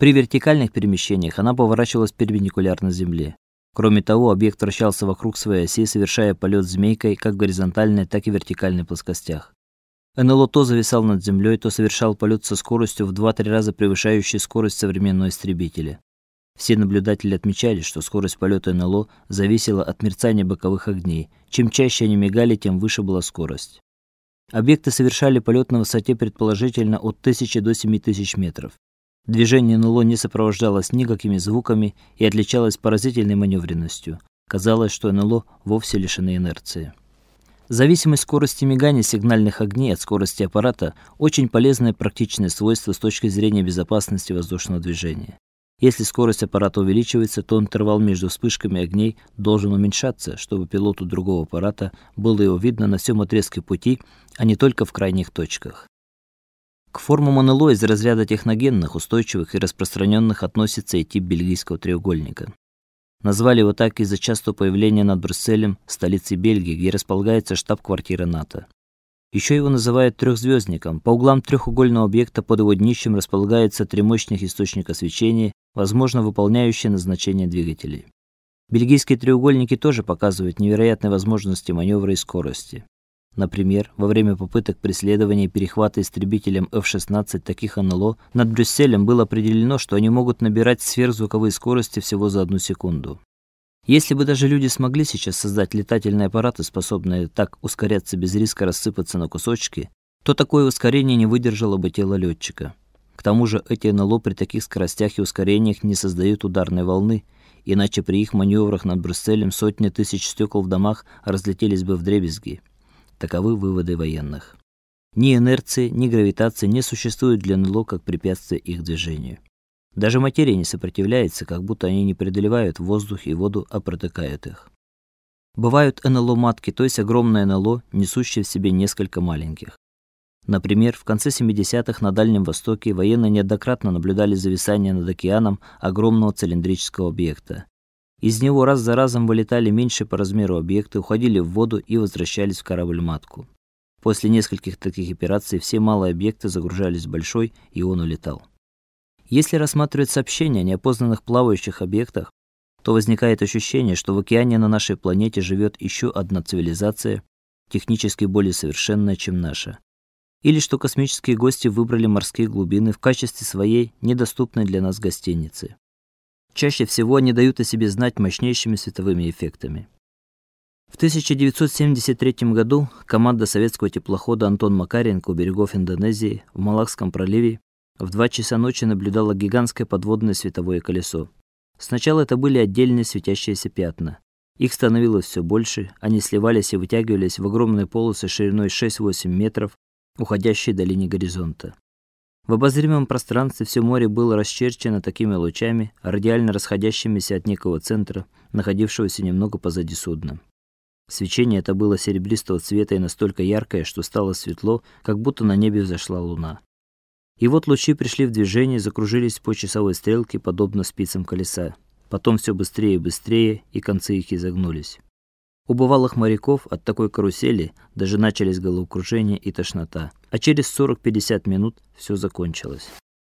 При вертикальных перемещениях она поворачивалась перпендикулярно земле. Кроме того, объект вращался вокруг своей оси, совершая полет змейкой как в горизонтальной, так и вертикальной плоскостях. НЛО то зависал над землей, то совершал полет со скоростью в 2-3 раза превышающей скорость современного истребителя. Все наблюдатели отмечали, что скорость полета НЛО зависела от мерцания боковых огней. Чем чаще они мигали, тем выше была скорость. Объекты совершали полет на высоте предположительно от 1000 до 7000 метров. Движение НЛО не сопровождалось никакими звуками и отличалось поразительной маневренностью. Казалось, что НЛО вовсе лишены инерции. Зависимость скорости мигания сигнальных огней от скорости аппарата очень полезное практичное свойство с точки зрения безопасности воздушного движения. Если скорость аппарата увеличивается, то интервал между вспышками огней должен уменьшаться, чтобы пилоту другого аппарата было его видно на всем отрезке пути, а не только в крайних точках. К формам НЛО из разряда техногенных, устойчивых и распространенных относится и тип бельгийского треугольника. Назвали его так из-за частого появления над Брюсселем, столицей Бельгии, где располагается штаб-квартира НАТО. Еще его называют трехзвездником. По углам трехугольного объекта под его днищем располагаются три мощных источника свечения, возможно, выполняющие назначение двигателей. Бельгийские треугольники тоже показывают невероятные возможности маневра и скорости. Например, во время попыток преследования и перехвата истребителем F-16 таких НЛО над Брюсселем было определено, что они могут набирать сверхзвуковые скорости всего за одну секунду. Если бы даже люди смогли сейчас создать летательные аппараты, способные так ускоряться без риска рассыпаться на кусочки, то такое ускорение не выдержало бы тело летчика. К тому же эти НЛО при таких скоростях и ускорениях не создают ударной волны, иначе при их маневрах над Брюсселем сотни тысяч стекол в домах разлетелись бы вдребезги. Таковы выводы военных. Ни инерции, ни гравитации не существуют для НЛО как препятствие их движению. Даже материя не сопротивляется, как будто они не преодолевают воздух и воду, а протыкают их. Бывают НЛО-матки, то есть огромное НЛО, несущее в себе несколько маленьких. Например, в конце 70-х на Дальнем Востоке военные неоднократно наблюдали зависание над океаном огромного цилиндрического объекта. Из него раз за разом вылетали меньше по размеру объекты, уходили в воду и возвращались в корабль-матку. После нескольких таких операций все малые объекты загружались в большой, и он улетал. Если рассматривать сообщения о неопознанных плавающих объектах, то возникает ощущение, что в океане на нашей планете живет еще одна цивилизация, технически более совершенная, чем наша. Или что космические гости выбрали морские глубины в качестве своей недоступной для нас гостиницы. Чаще всего они дают о себе знать мощнейшими световыми эффектами. В 1973 году команда советского теплохода Антон Макаренко у берегов Индонезии в Малакском проливе в 2 часа ночи наблюдала гигантское подводное световое колесо. Сначала это были отдельные светящиеся пятна. Их становилось все больше, они сливались и вытягивались в огромные полосы шириной 6-8 метров, уходящие до линии горизонта. В обозримом пространстве все море было расчерчено такими лучами, радиально расходящимися от некого центра, находившегося немного позади судна. Свечение это было серебристого цвета и настолько яркое, что стало светло, как будто на небе взошла луна. И вот лучи пришли в движение, закружились по часовой стрелке, подобно спицам колеса. Потом все быстрее и быстрее, и концы их изогнулись. У бывалых моряков от такой карусели даже начались головокружение и тошнота, а через 40-50 минут все закончилось.